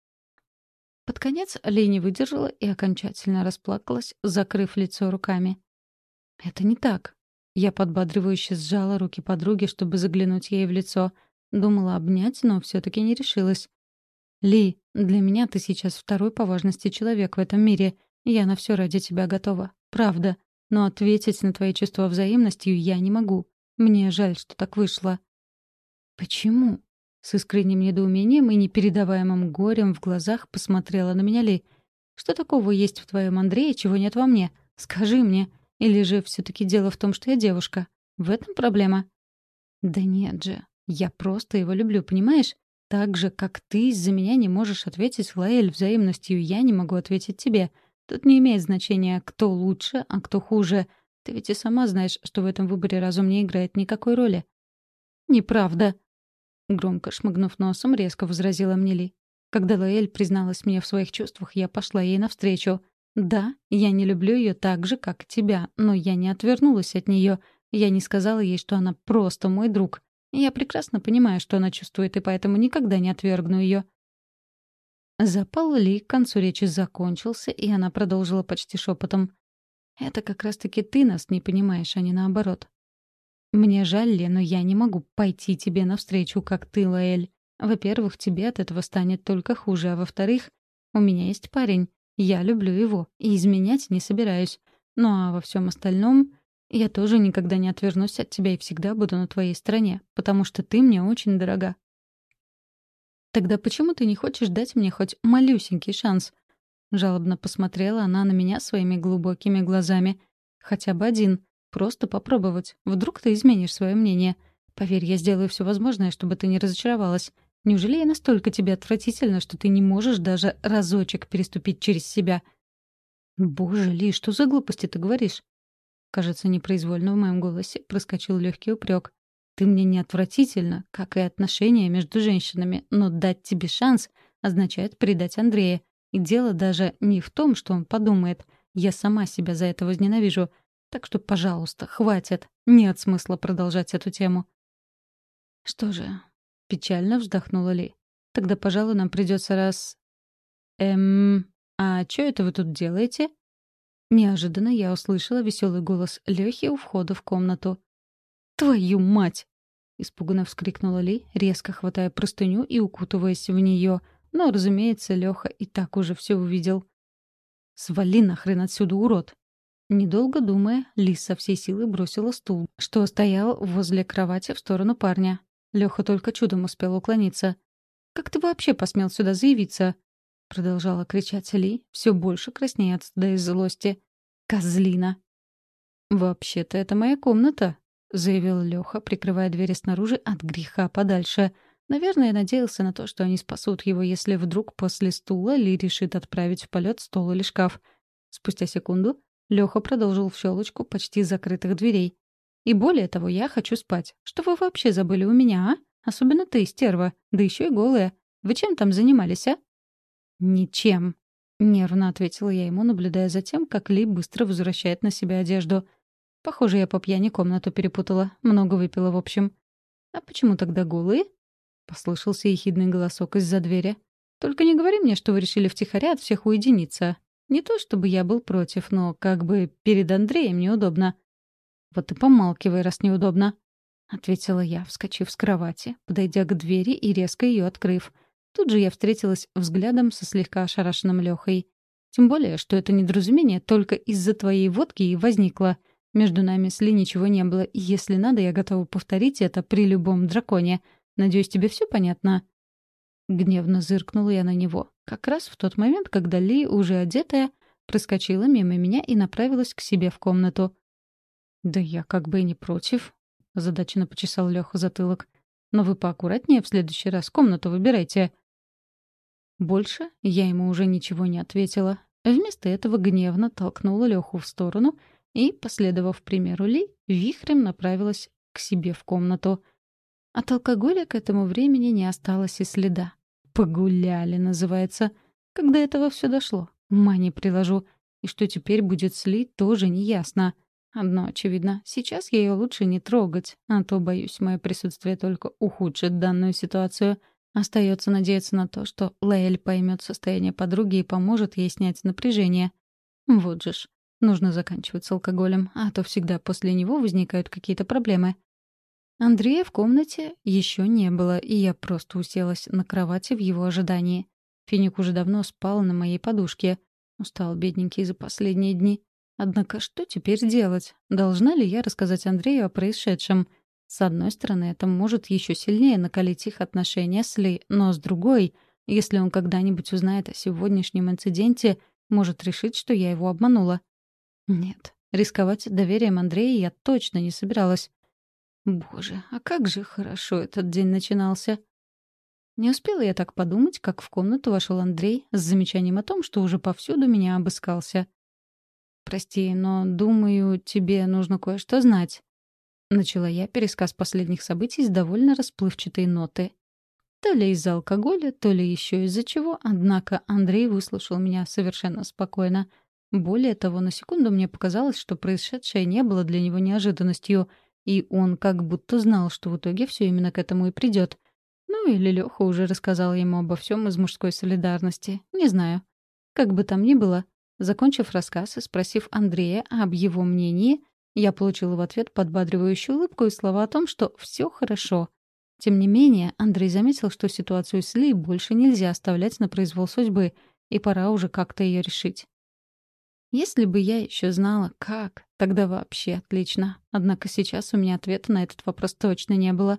Под конец Ли не выдержала и окончательно расплакалась, закрыв лицо руками. «Это не так». Я подбадривающе сжала руки подруги, чтобы заглянуть ей в лицо. Думала обнять, но все таки не решилась. «Ли, для меня ты сейчас второй по важности человек в этом мире. Я на все ради тебя готова. Правда. Но ответить на твои чувства взаимностью я не могу. Мне жаль, что так вышло». «Почему?» С искренним недоумением и непередаваемым горем в глазах посмотрела на меня Ли. «Что такого есть в твоем Андрее, чего нет во мне? Скажи мне. Или же все таки дело в том, что я девушка? В этом проблема?» «Да нет же. Я просто его люблю, понимаешь? Так же, как ты из-за меня не можешь ответить Лаэль взаимностью, я не могу ответить тебе. Тут не имеет значения, кто лучше, а кто хуже. Ты ведь и сама знаешь, что в этом выборе разум не играет никакой роли». «Неправда», Громко шмыгнув носом, резко возразила мне Ли. Когда Лаэль призналась мне в своих чувствах, я пошла ей навстречу. Да, я не люблю ее так же, как тебя, но я не отвернулась от нее. Я не сказала ей, что она просто мой друг. Я прекрасно понимаю, что она чувствует, и поэтому никогда не отвергну ее. Запал Ли к концу речи закончился, и она продолжила почти шепотом. «Это как раз-таки ты нас не понимаешь, а не наоборот. Мне жаль, Ле, но я не могу пойти тебе навстречу, как ты, Лаэль. Во-первых, тебе от этого станет только хуже, а во-вторых, у меня есть парень. Я люблю его и изменять не собираюсь. Ну а во всем остальном я тоже никогда не отвернусь от тебя и всегда буду на твоей стороне, потому что ты мне очень дорога. Тогда почему ты не хочешь дать мне хоть малюсенький шанс? Жалобно посмотрела она на меня своими глубокими глазами. Хотя бы один. Просто попробовать. Вдруг ты изменишь свое мнение. Поверь, я сделаю все возможное, чтобы ты не разочаровалась. Неужели я настолько тебе отвратительно, что ты не можешь даже разочек переступить через себя? Боже, Ли, что за глупости ты говоришь? Кажется, непроизвольно в моем голосе проскочил легкий упрек. Ты мне не отвратительно, как и отношения между женщинами, но дать тебе шанс означает предать Андрея. И дело даже не в том, что он подумает. Я сама себя за это возненавижу. Так что, пожалуйста, хватит. Нет смысла продолжать эту тему. Что же, печально вздохнула Ли. Тогда, пожалуй, нам придется раз... Эм, а что это вы тут делаете? Неожиданно я услышала веселый голос Лёхи у входа в комнату. «Твою мать!» — испуганно вскрикнула Ли, резко хватая простыню и укутываясь в нее. Но, разумеется, Лёха и так уже все увидел. «Свали нахрен отсюда, урод!» Недолго думая, Лис со всей силы бросила стул, что стоял возле кровати в сторону парня. Лёха только чудом успел уклониться. «Как ты вообще посмел сюда заявиться?» Продолжала кричать Ли, все больше краснея от стыда и злости. «Козлина!» «Вообще-то это моя комната», — заявил Лёха, прикрывая двери снаружи от греха подальше. Наверное, надеялся на то, что они спасут его, если вдруг после стула Ли решит отправить в полет стол или шкаф. Спустя секунду Лёха продолжил в щелочку почти закрытых дверей. «И более того, я хочу спать. Что вы вообще забыли у меня, а? Особенно ты, стерва. Да еще и голая. Вы чем там занимались, а?» «Ничем», — нервно ответила я ему, наблюдая за тем, как Ли быстро возвращает на себя одежду. «Похоже, я по пьяни комнату перепутала. Много выпила, в общем». «А почему тогда голые?» — послышался ехидный голосок из-за двери. «Только не говори мне, что вы решили втихаря от всех уединиться. Не то чтобы я был против, но как бы перед Андреем неудобно. «Вот и помалкивай, раз неудобно», — ответила я, вскочив с кровати, подойдя к двери и резко ее открыв. Тут же я встретилась взглядом со слегка ошарашенным Лехой. Тем более, что это недоразумение только из-за твоей водки и возникло. Между нами с Ли ничего не было, и если надо, я готова повторить это при любом драконе. Надеюсь, тебе все понятно?» Гневно зыркнула я на него. Как раз в тот момент, когда Ли, уже одетая, проскочила мимо меня и направилась к себе в комнату. «Да я как бы и не против», — озадаченно почесал Лёха затылок. «Но вы поаккуратнее в следующий раз комнату выбирайте». Больше я ему уже ничего не ответила. Вместо этого гневно толкнула Лёху в сторону и, последовав примеру Ли, вихрем направилась к себе в комнату. От алкоголя к этому времени не осталось и следа. «Погуляли» называется. Когда этого все дошло? Ума приложу. И что теперь будет с Ли, тоже не ясно. Одно очевидно. Сейчас ее лучше не трогать, а то, боюсь, мое присутствие только ухудшит данную ситуацию. Остается надеяться на то, что Лаэль поймет состояние подруги и поможет ей снять напряжение. Вот же ж. Нужно заканчивать с алкоголем, а то всегда после него возникают какие-то проблемы. Андрея в комнате еще не было, и я просто уселась на кровати в его ожидании. Финик уже давно спал на моей подушке. Устал бедненький за последние дни. Однако что теперь делать? Должна ли я рассказать Андрею о происшедшем? С одной стороны, это может еще сильнее накалить их отношения с Ли, но с другой, если он когда-нибудь узнает о сегодняшнем инциденте, может решить, что я его обманула. Нет, рисковать доверием Андрея я точно не собиралась. Боже, а как же хорошо этот день начинался. Не успела я так подумать, как в комнату вошел Андрей с замечанием о том, что уже повсюду меня обыскался. «Прости, но, думаю, тебе нужно кое-что знать». Начала я пересказ последних событий с довольно расплывчатой ноты. То ли из-за алкоголя, то ли еще из-за чего, однако Андрей выслушал меня совершенно спокойно. Более того, на секунду мне показалось, что происшедшее не было для него неожиданностью, и он как будто знал, что в итоге все именно к этому и придет. Ну или Леха уже рассказал ему обо всем из мужской солидарности. Не знаю. Как бы там ни было, закончив рассказ и спросив Андрея об его мнении, я получила в ответ подбадривающую улыбку и слова о том, что все хорошо. Тем не менее, Андрей заметил, что ситуацию с Ли больше нельзя оставлять на произвол судьбы, и пора уже как-то ее решить. Если бы я еще знала, как, тогда вообще отлично. Однако сейчас у меня ответа на этот вопрос точно не было.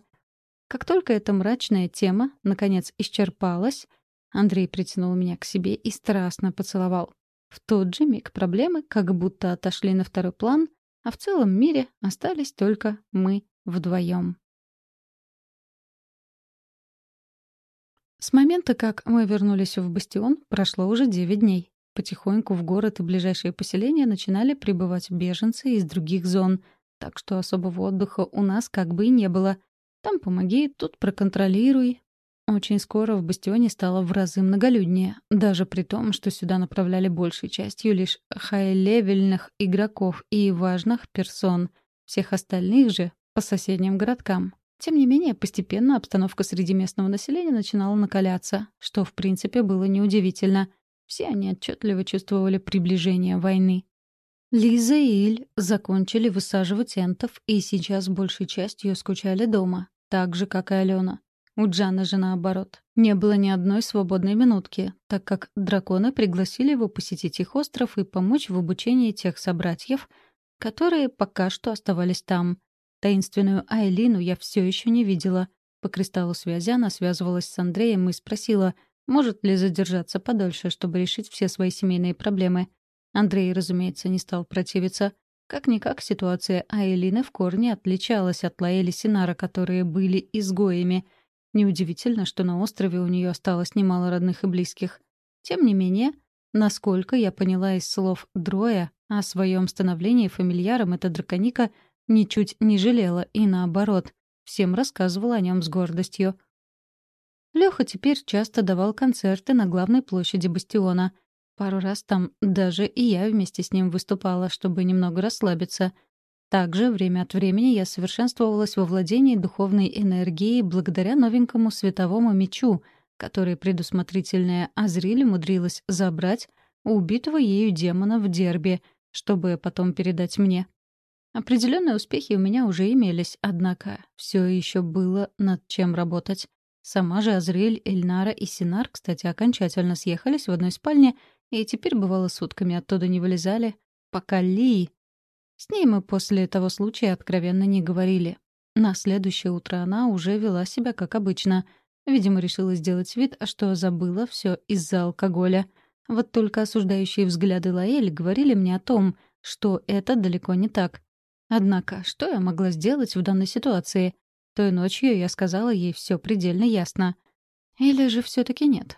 Как только эта мрачная тема, наконец, исчерпалась, Андрей притянул меня к себе и страстно поцеловал. В тот же миг проблемы как будто отошли на второй план, а в целом мире остались только мы вдвоем. С момента, как мы вернулись в бастион, прошло уже девять дней. Потихоньку в город и ближайшие поселения начинали прибывать беженцы из других зон, так что особого отдыха у нас как бы и не было. Там помоги, тут проконтролируй. Очень скоро в бастионе стало в разы многолюднее, даже при том, что сюда направляли большей частью лишь хай-левельных игроков и важных персон, всех остальных же по соседним городкам. Тем не менее, постепенно обстановка среди местного населения начинала накаляться, что, в принципе, было неудивительно — все они отчетливо чувствовали приближение войны. Лиза и Иль закончили высаживать энтов и сейчас большей частью скучали дома, так же, как и Алена. У Джана же наоборот. Не было ни одной свободной минутки, так как драконы пригласили его посетить их остров и помочь в обучении тех собратьев, которые пока что оставались там. Таинственную Айлину я все еще не видела. По кристаллу связи она связывалась с Андреем и спросила — может ли задержаться подольше, чтобы решить все свои семейные проблемы. Андрей, разумеется, не стал противиться. Как-никак ситуация Айлины в корне отличалась от Лаэли Синара, которые были изгоями. Неудивительно, что на острове у нее осталось немало родных и близких. Тем не менее, насколько я поняла из слов Дроя, о своем становлении фамильяром эта драконика ничуть не жалела и, наоборот, всем рассказывала о нем с гордостью — Лёха теперь часто давал концерты на главной площади Бастиона. Пару раз там даже и я вместе с ним выступала, чтобы немного расслабиться. Также время от времени я совершенствовалась во владении духовной энергией благодаря новенькому световому мечу, который предусмотрительная Азриль умудрилась забрать у убитого ею демона в дерби, чтобы потом передать мне. Определенные успехи у меня уже имелись, однако все еще было над чем работать. Сама же Азриэль, Эльнара и Синар, кстати, окончательно съехались в одной спальне и теперь, бывало, сутками оттуда не вылезали, пока Ли... С ней мы после того случая откровенно не говорили. На следующее утро она уже вела себя как обычно. Видимо, решила сделать вид, что забыла все из-за алкоголя. Вот только осуждающие взгляды Лаэль говорили мне о том, что это далеко не так. Однако, что я могла сделать в данной ситуации? Той ночью я сказала ей все предельно ясно. Или же все таки нет?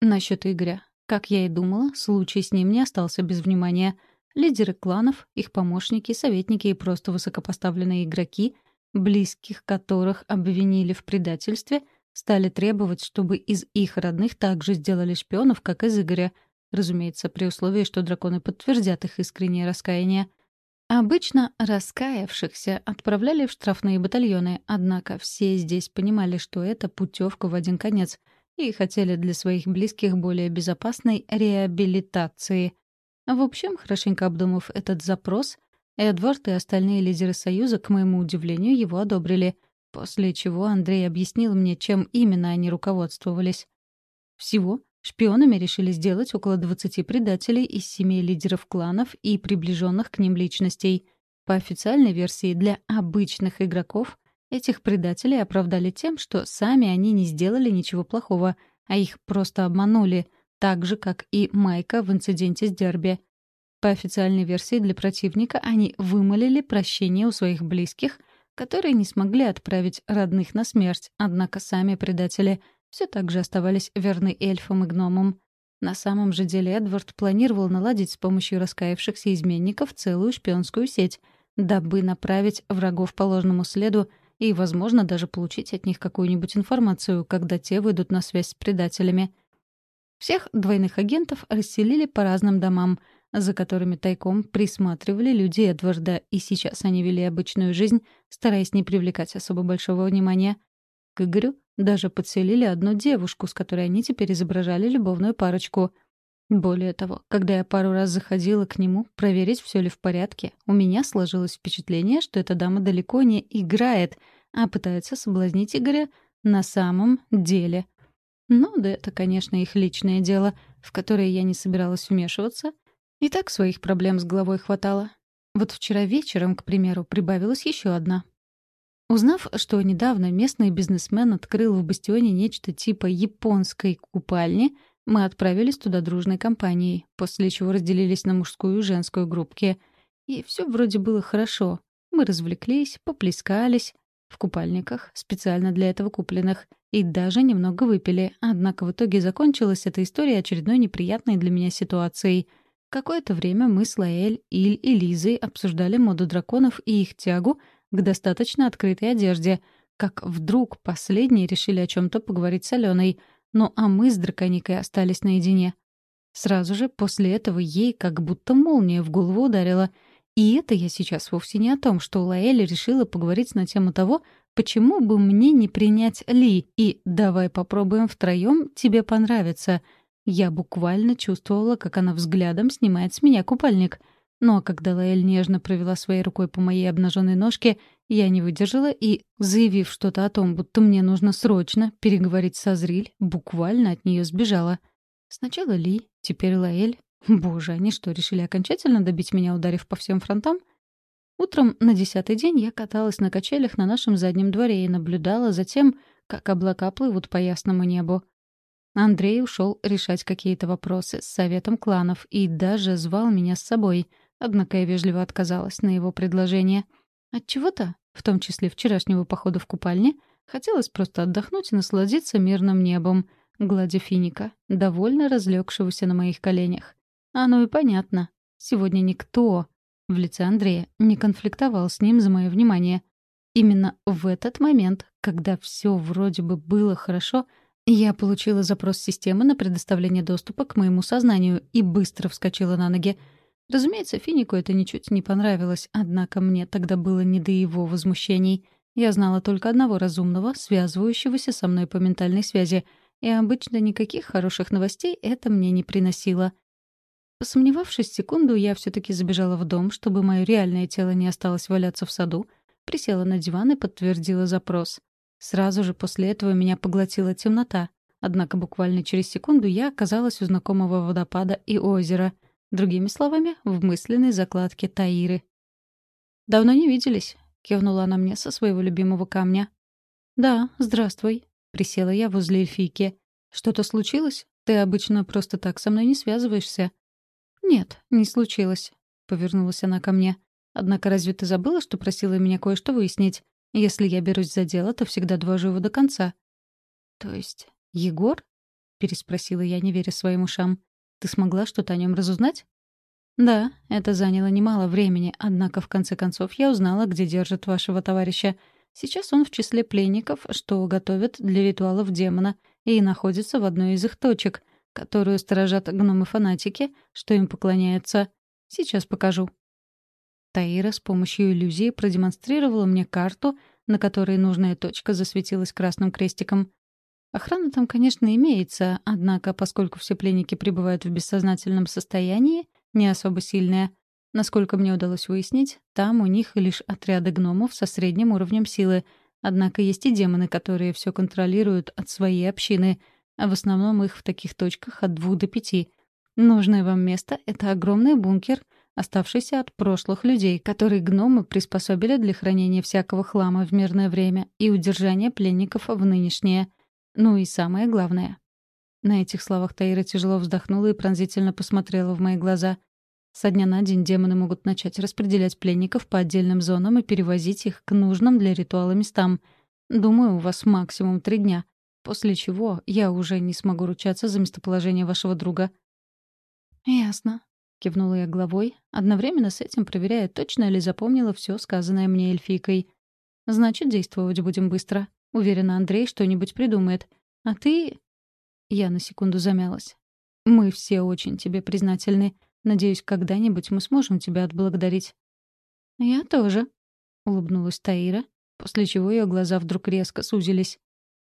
Насчет Игоря. Как я и думала, случай с ним не остался без внимания. Лидеры кланов, их помощники, советники и просто высокопоставленные игроки, близких которых обвинили в предательстве, стали требовать, чтобы из их родных также сделали шпионов, как из Игоря. Разумеется, при условии, что драконы подтвердят их искреннее раскаяние — Обычно раскаявшихся отправляли в штрафные батальоны, однако все здесь понимали, что это путевка в один конец, и хотели для своих близких более безопасной реабилитации. В общем, хорошенько обдумав этот запрос, Эдвард и остальные лидеры Союза, к моему удивлению, его одобрили, после чего Андрей объяснил мне, чем именно они руководствовались. Всего Шпионами решили сделать около 20 предателей из семей лидеров кланов и приближенных к ним личностей. По официальной версии, для обычных игроков этих предателей оправдали тем, что сами они не сделали ничего плохого, а их просто обманули, так же, как и Майка в инциденте с Дерби. По официальной версии для противника они вымолили прощение у своих близких, которые не смогли отправить родных на смерть, однако сами предатели — все так же оставались верны эльфам и гномам. На самом же деле Эдвард планировал наладить с помощью раскаявшихся изменников целую шпионскую сеть, дабы направить врагов по ложному следу и, возможно, даже получить от них какую-нибудь информацию, когда те выйдут на связь с предателями. Всех двойных агентов расселили по разным домам, за которыми тайком присматривали люди Эдварда, и сейчас они вели обычную жизнь, стараясь не привлекать особо большого внимания. К Игорю даже подселили одну девушку, с которой они теперь изображали любовную парочку. Более того, когда я пару раз заходила к нему проверить, все ли в порядке, у меня сложилось впечатление, что эта дама далеко не играет, а пытается соблазнить Игоря на самом деле. Ну, да это, конечно, их личное дело, в которое я не собиралась вмешиваться. И так своих проблем с головой хватало. Вот вчера вечером, к примеру, прибавилась еще одна — Узнав, что недавно местный бизнесмен открыл в Бастионе нечто типа японской купальни, мы отправились туда дружной компанией, после чего разделились на мужскую и женскую группки. И все вроде было хорошо. Мы развлеклись, поплескались в купальниках, специально для этого купленных, и даже немного выпили. Однако в итоге закончилась эта история очередной неприятной для меня ситуацией. Какое-то время мы с Лаэль, Иль и Лизой обсуждали моду драконов и их тягу — к достаточно открытой одежде, как вдруг последние решили о чем то поговорить с Аленой, ну а мы с Драконикой остались наедине. Сразу же после этого ей как будто молния в голову ударила. И это я сейчас вовсе не о том, что Лаэля решила поговорить на тему того, почему бы мне не принять Ли и «давай попробуем втроем, тебе понравится». Я буквально чувствовала, как она взглядом снимает с меня купальник — но когда Лаэль нежно провела своей рукой по моей обнаженной ножке, я не выдержала и, заявив что-то о том, будто мне нужно срочно переговорить со Зриль, буквально от нее сбежала. Сначала Ли, теперь Лаэль. Боже, они что, решили окончательно добить меня, ударив по всем фронтам? Утром на десятый день я каталась на качелях на нашем заднем дворе и наблюдала за тем, как облака плывут по ясному небу. Андрей ушел решать какие-то вопросы с советом кланов и даже звал меня с собой — Однако я вежливо отказалась на его предложение. Отчего-то, в том числе вчерашнего похода в купальне, хотелось просто отдохнуть и насладиться мирным небом, гладя финика, довольно разлегшегося на моих коленях. Оно и понятно. Сегодня никто, в лице Андрея, не конфликтовал с ним за мое внимание. Именно в этот момент, когда все вроде бы было хорошо, я получила запрос системы на предоставление доступа к моему сознанию и быстро вскочила на ноги — Разумеется, Финику это ничуть не понравилось, однако мне тогда было не до его возмущений. Я знала только одного разумного, связывающегося со мной по ментальной связи, и обычно никаких хороших новостей это мне не приносило. Посомневавшись секунду, я все таки забежала в дом, чтобы мое реальное тело не осталось валяться в саду, присела на диван и подтвердила запрос. Сразу же после этого меня поглотила темнота, однако буквально через секунду я оказалась у знакомого водопада и озера — Другими словами, в мысленной закладке Таиры. «Давно не виделись», — кивнула она мне со своего любимого камня. «Да, здравствуй», — присела я возле эльфийки. «Что-то случилось? Ты обычно просто так со мной не связываешься». «Нет, не случилось», — повернулась она ко мне. Однако разве ты забыла, что просила меня кое-что выяснить? Если я берусь за дело, то всегда довожу его до конца». «То есть Егор?» — переспросила я, не веря своим ушам. «Ты смогла что-то о нем разузнать?» «Да, это заняло немало времени, однако в конце концов я узнала, где держат вашего товарища. Сейчас он в числе пленников, что готовят для ритуалов демона, и находится в одной из их точек, которую сторожат гномы-фанатики, что им поклоняются. Сейчас покажу». Таира с помощью иллюзии продемонстрировала мне карту, на которой нужная точка засветилась красным крестиком. Охрана там, конечно, имеется, однако, поскольку все пленники пребывают в бессознательном состоянии, не особо сильная. Насколько мне удалось выяснить, там у них лишь отряды гномов со средним уровнем силы. Однако есть и демоны, которые все контролируют от своей общины, а в основном их в таких точках от двух до пяти. Нужное вам место — это огромный бункер, оставшийся от прошлых людей, который гномы приспособили для хранения всякого хлама в мирное время и удержания пленников в нынешнее. Ну и самое главное. На этих словах Таира тяжело вздохнула и пронзительно посмотрела в мои глаза. Со дня на день демоны могут начать распределять пленников по отдельным зонам и перевозить их к нужным для ритуала местам. Думаю, у вас максимум три дня. После чего я уже не смогу ручаться за местоположение вашего друга. «Ясно», — кивнула я головой, одновременно с этим проверяя, точно ли запомнила все сказанное мне эльфийкой. «Значит, действовать будем быстро. Уверена, Андрей что-нибудь придумает. А ты я на секунду замялась. «Мы все очень тебе признательны. Надеюсь, когда-нибудь мы сможем тебя отблагодарить». «Я тоже», — улыбнулась Таира, после чего ее глаза вдруг резко сузились.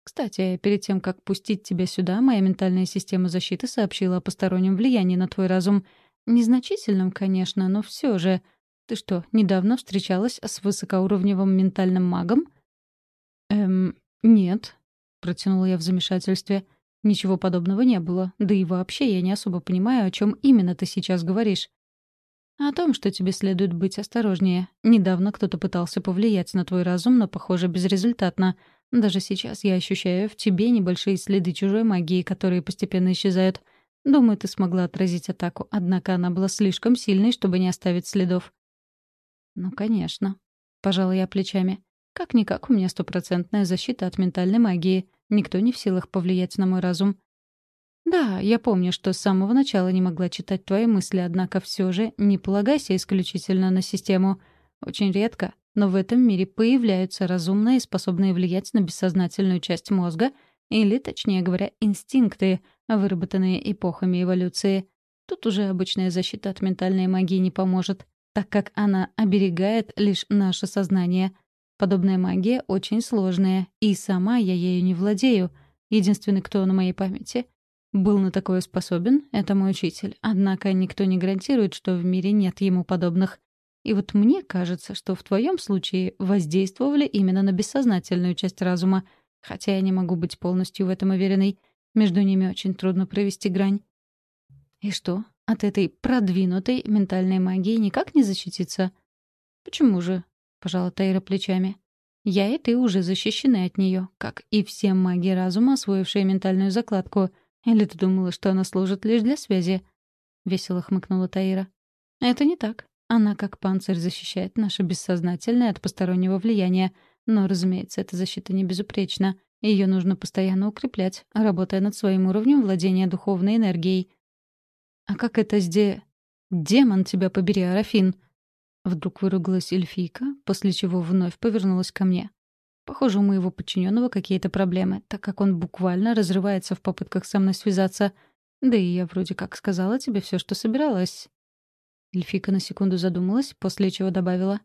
«Кстати, перед тем, как пустить тебя сюда, моя ментальная система защиты сообщила о постороннем влиянии на твой разум. Незначительном, конечно, но все же. Ты что, недавно встречалась с высокоуровневым ментальным магом?» «Эм, нет», — протянула я в замешательстве. Ничего подобного не было. Да и вообще я не особо понимаю, о чем именно ты сейчас говоришь. О том, что тебе следует быть осторожнее. Недавно кто-то пытался повлиять на твой разум, но, похоже, безрезультатно. Даже сейчас я ощущаю в тебе небольшие следы чужой магии, которые постепенно исчезают. Думаю, ты смогла отразить атаку, однако она была слишком сильной, чтобы не оставить следов. Ну, конечно. Пожала я плечами. Как-никак у меня стопроцентная защита от ментальной магии. Никто не в силах повлиять на мой разум. Да, я помню, что с самого начала не могла читать твои мысли, однако все же не полагайся исключительно на систему. Очень редко, но в этом мире появляются разумные, способные влиять на бессознательную часть мозга, или, точнее говоря, инстинкты, выработанные эпохами эволюции. Тут уже обычная защита от ментальной магии не поможет, так как она оберегает лишь наше сознание — Подобная магия очень сложная, и сама я ею не владею. Единственный, кто на моей памяти был на такое способен, — это мой учитель. Однако никто не гарантирует, что в мире нет ему подобных. И вот мне кажется, что в твоем случае воздействовали именно на бессознательную часть разума, хотя я не могу быть полностью в этом уверенной. Между ними очень трудно провести грань. И что, от этой продвинутой ментальной магии никак не защититься? Почему же? — пожала Тайра плечами. «Я и ты уже защищены от нее, как и все маги разума, освоившие ментальную закладку. Или ты думала, что она служит лишь для связи?» — весело хмыкнула Таира. «Это не так. Она как панцирь защищает наше бессознательное от постороннего влияния. Но, разумеется, эта защита не безупречна. Ее нужно постоянно укреплять, работая над своим уровнем владения духовной энергией. А как это здесь... Демон тебя побери, Арафин! Вдруг выругалась эльфийка, после чего вновь повернулась ко мне. Похоже, у моего подчиненного какие-то проблемы, так как он буквально разрывается в попытках со мной связаться. Да и я вроде как сказала тебе все, что собиралась. Эльфийка на секунду задумалась, после чего добавила.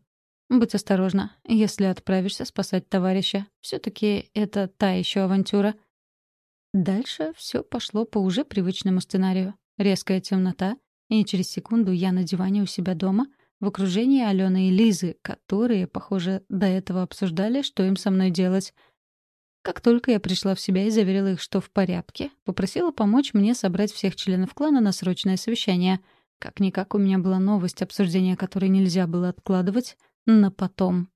«Будь осторожна, если отправишься спасать товарища. все таки это та еще авантюра». Дальше все пошло по уже привычному сценарию. Резкая темнота, и через секунду я на диване у себя дома — в окружении Алены и Лизы, которые, похоже, до этого обсуждали, что им со мной делать. Как только я пришла в себя и заверила их, что в порядке, попросила помочь мне собрать всех членов клана на срочное совещание. Как-никак у меня была новость, обсуждения которой нельзя было откладывать на потом.